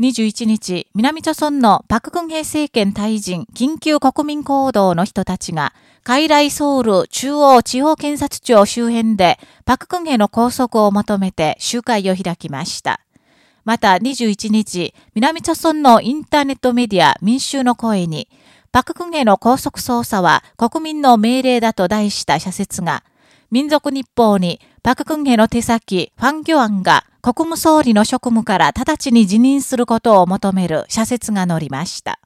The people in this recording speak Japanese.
21日、南朝村のパククンヘ政権退陣緊急国民行動の人たちが、海来ソウル中央地方検察庁周辺でパククンヘの拘束を求めて集会を開きました。また21日、南朝村のインターネットメディア民衆の声に、パククンヘの拘束捜査は国民の命令だと題した社説が、民族日報にパククンヘの手先、ファンギョアンが国務総理の職務から直ちに辞任することを求める社説が載りました。